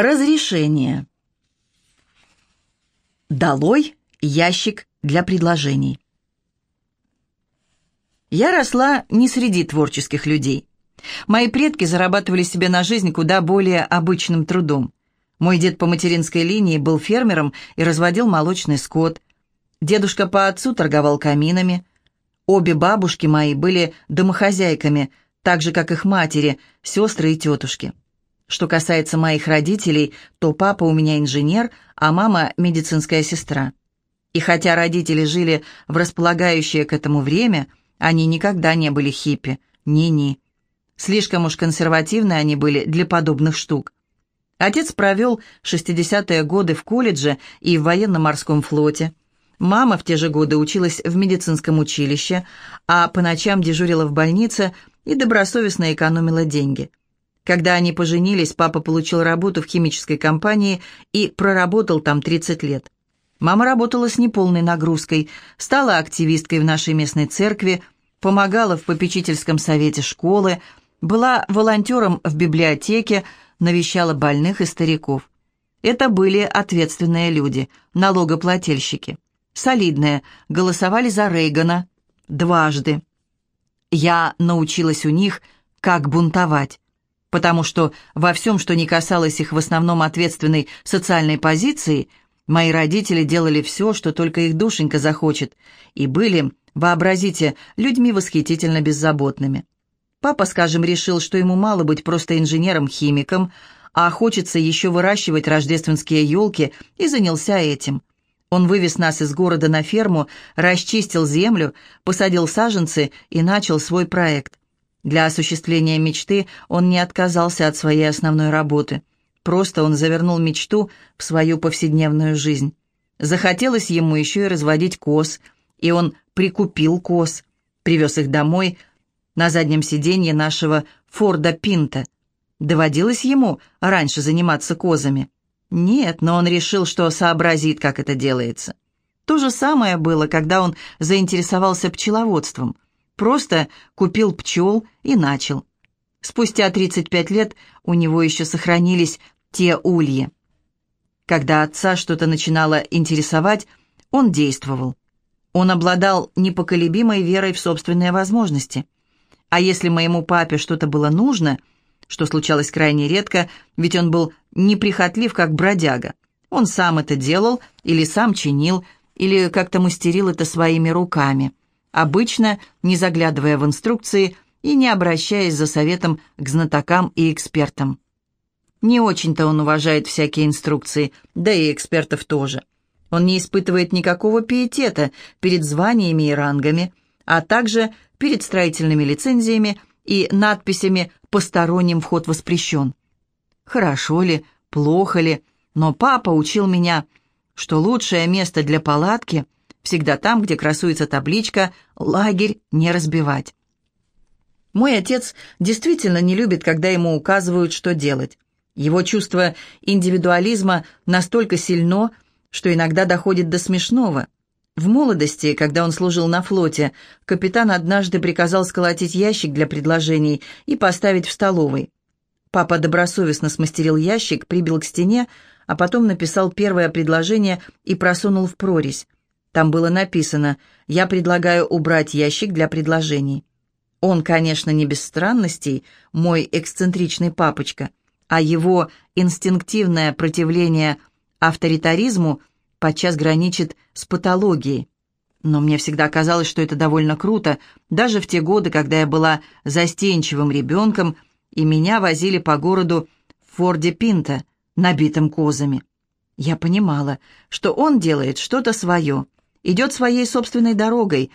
Разрешение. Долой ящик для предложений. Я росла не среди творческих людей. Мои предки зарабатывали себе на жизнь куда более обычным трудом. Мой дед по материнской линии был фермером и разводил молочный скот. Дедушка по отцу торговал каминами. Обе бабушки мои были домохозяйками, так же, как их матери, сестры и тетушки. Что касается моих родителей, то папа у меня инженер, а мама медицинская сестра. И хотя родители жили в располагающее к этому время, они никогда не были хиппи, ни-ни. Слишком уж консервативны они были для подобных штук. Отец провел 60-е годы в колледже и в военно-морском флоте. Мама в те же годы училась в медицинском училище, а по ночам дежурила в больнице и добросовестно экономила деньги. Когда они поженились, папа получил работу в химической компании и проработал там 30 лет. Мама работала с неполной нагрузкой, стала активисткой в нашей местной церкви, помогала в попечительском совете школы, была волонтером в библиотеке, навещала больных и стариков. Это были ответственные люди, налогоплательщики. Солидные, голосовали за Рейгана дважды. Я научилась у них, как бунтовать потому что во всем, что не касалось их в основном ответственной социальной позиции, мои родители делали все, что только их душенька захочет, и были, вообразите, людьми восхитительно беззаботными. Папа, скажем, решил, что ему мало быть просто инженером-химиком, а хочется еще выращивать рождественские елки, и занялся этим. Он вывез нас из города на ферму, расчистил землю, посадил саженцы и начал свой проект. Для осуществления мечты он не отказался от своей основной работы. Просто он завернул мечту в свою повседневную жизнь. Захотелось ему еще и разводить коз, и он прикупил коз, привез их домой на заднем сиденье нашего Форда Пинта. Доводилось ему раньше заниматься козами? Нет, но он решил, что сообразит, как это делается. То же самое было, когда он заинтересовался пчеловодством – Просто купил пчел и начал. Спустя 35 лет у него еще сохранились те ульи. Когда отца что-то начинало интересовать, он действовал. Он обладал непоколебимой верой в собственные возможности. А если моему папе что-то было нужно, что случалось крайне редко, ведь он был неприхотлив, как бродяга, он сам это делал или сам чинил, или как-то мастерил это своими руками обычно не заглядывая в инструкции и не обращаясь за советом к знатокам и экспертам. Не очень-то он уважает всякие инструкции, да и экспертов тоже. Он не испытывает никакого пиетета перед званиями и рангами, а также перед строительными лицензиями и надписями «Посторонним вход воспрещен». Хорошо ли, плохо ли, но папа учил меня, что лучшее место для палатки – всегда там, где красуется табличка «Лагерь не разбивать». Мой отец действительно не любит, когда ему указывают, что делать. Его чувство индивидуализма настолько сильно, что иногда доходит до смешного. В молодости, когда он служил на флоте, капитан однажды приказал сколотить ящик для предложений и поставить в столовой. Папа добросовестно смастерил ящик, прибил к стене, а потом написал первое предложение и просунул в прорезь. Там было написано «Я предлагаю убрать ящик для предложений». Он, конечно, не без странностей, мой эксцентричный папочка, а его инстинктивное противление авторитаризму подчас граничит с патологией. Но мне всегда казалось, что это довольно круто, даже в те годы, когда я была застенчивым ребенком, и меня возили по городу в Форде Пинта, набитым козами. Я понимала, что он делает что-то свое — идет своей собственной дорогой.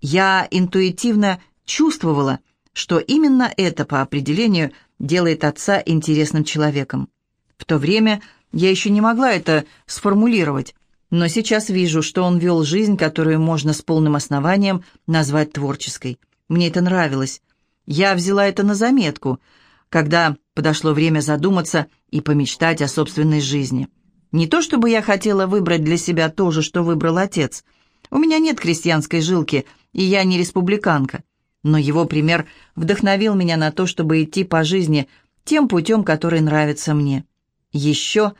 Я интуитивно чувствовала, что именно это по определению делает отца интересным человеком. В то время я еще не могла это сформулировать, но сейчас вижу, что он вел жизнь, которую можно с полным основанием назвать творческой. Мне это нравилось. Я взяла это на заметку, когда подошло время задуматься и помечтать о собственной жизни. Не то чтобы я хотела выбрать для себя то же, что выбрал отец. У меня нет крестьянской жилки, и я не республиканка. Но его пример вдохновил меня на то, чтобы идти по жизни тем путем, который нравится мне. Еще,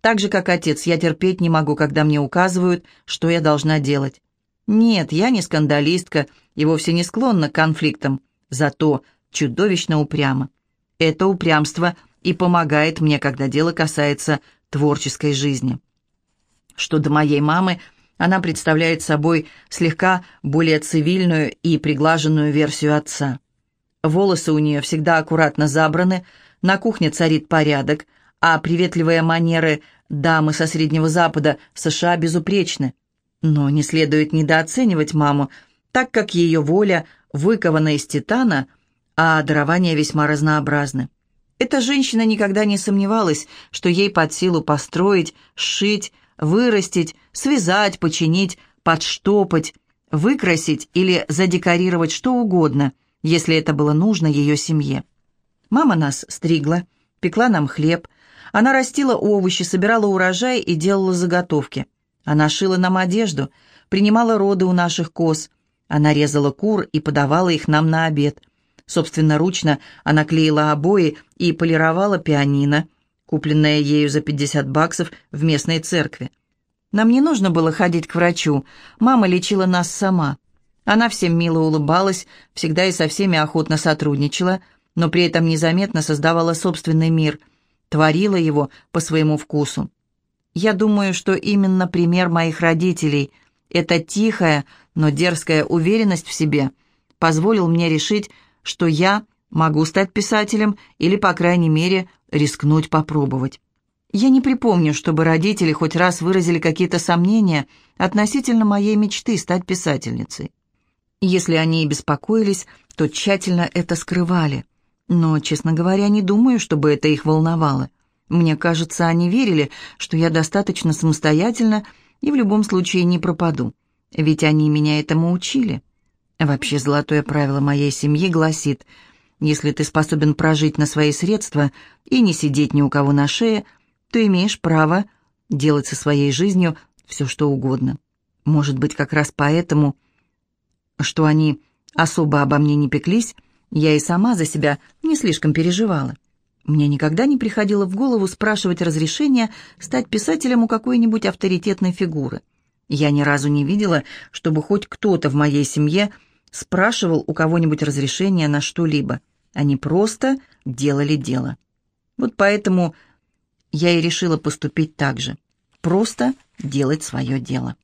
так же как отец, я терпеть не могу, когда мне указывают, что я должна делать. Нет, я не скандалистка и вовсе не склонна к конфликтам, зато чудовищно упряма. Это упрямство и помогает мне, когда дело касается творческой жизни. Что до моей мамы, она представляет собой слегка более цивильную и приглаженную версию отца. Волосы у нее всегда аккуратно забраны, на кухне царит порядок, а приветливые манеры дамы со Среднего Запада США безупречны. Но не следует недооценивать маму, так как ее воля выкована из титана, а дарования весьма разнообразны. Эта женщина никогда не сомневалась, что ей под силу построить, сшить, вырастить, связать, починить, подштопать, выкрасить или задекорировать что угодно, если это было нужно ее семье. Мама нас стригла, пекла нам хлеб, она растила овощи, собирала урожай и делала заготовки. Она шила нам одежду, принимала роды у наших коз. Она резала кур и подавала их нам на обед. Собственноручно она клеила обои и полировала пианино, купленное ею за 50 баксов в местной церкви. Нам не нужно было ходить к врачу, мама лечила нас сама. Она всем мило улыбалась, всегда и со всеми охотно сотрудничала, но при этом незаметно создавала собственный мир, творила его по своему вкусу. Я думаю, что именно пример моих родителей, эта тихая, но дерзкая уверенность в себе, позволил мне решить, что я могу стать писателем или, по крайней мере, рискнуть попробовать. Я не припомню, чтобы родители хоть раз выразили какие-то сомнения относительно моей мечты стать писательницей. Если они и беспокоились, то тщательно это скрывали. Но, честно говоря, не думаю, чтобы это их волновало. Мне кажется, они верили, что я достаточно самостоятельна и в любом случае не пропаду. Ведь они меня этому учили. Вообще, золотое правило моей семьи гласит, если ты способен прожить на свои средства и не сидеть ни у кого на шее – то имеешь право делать со своей жизнью все, что угодно. Может быть, как раз поэтому, что они особо обо мне не пеклись, я и сама за себя не слишком переживала. Мне никогда не приходило в голову спрашивать разрешения стать писателем у какой-нибудь авторитетной фигуры. Я ни разу не видела, чтобы хоть кто-то в моей семье спрашивал у кого-нибудь разрешения на что-либо. Они просто делали дело. Вот поэтому я и решила поступить так же. Просто делать свое дело.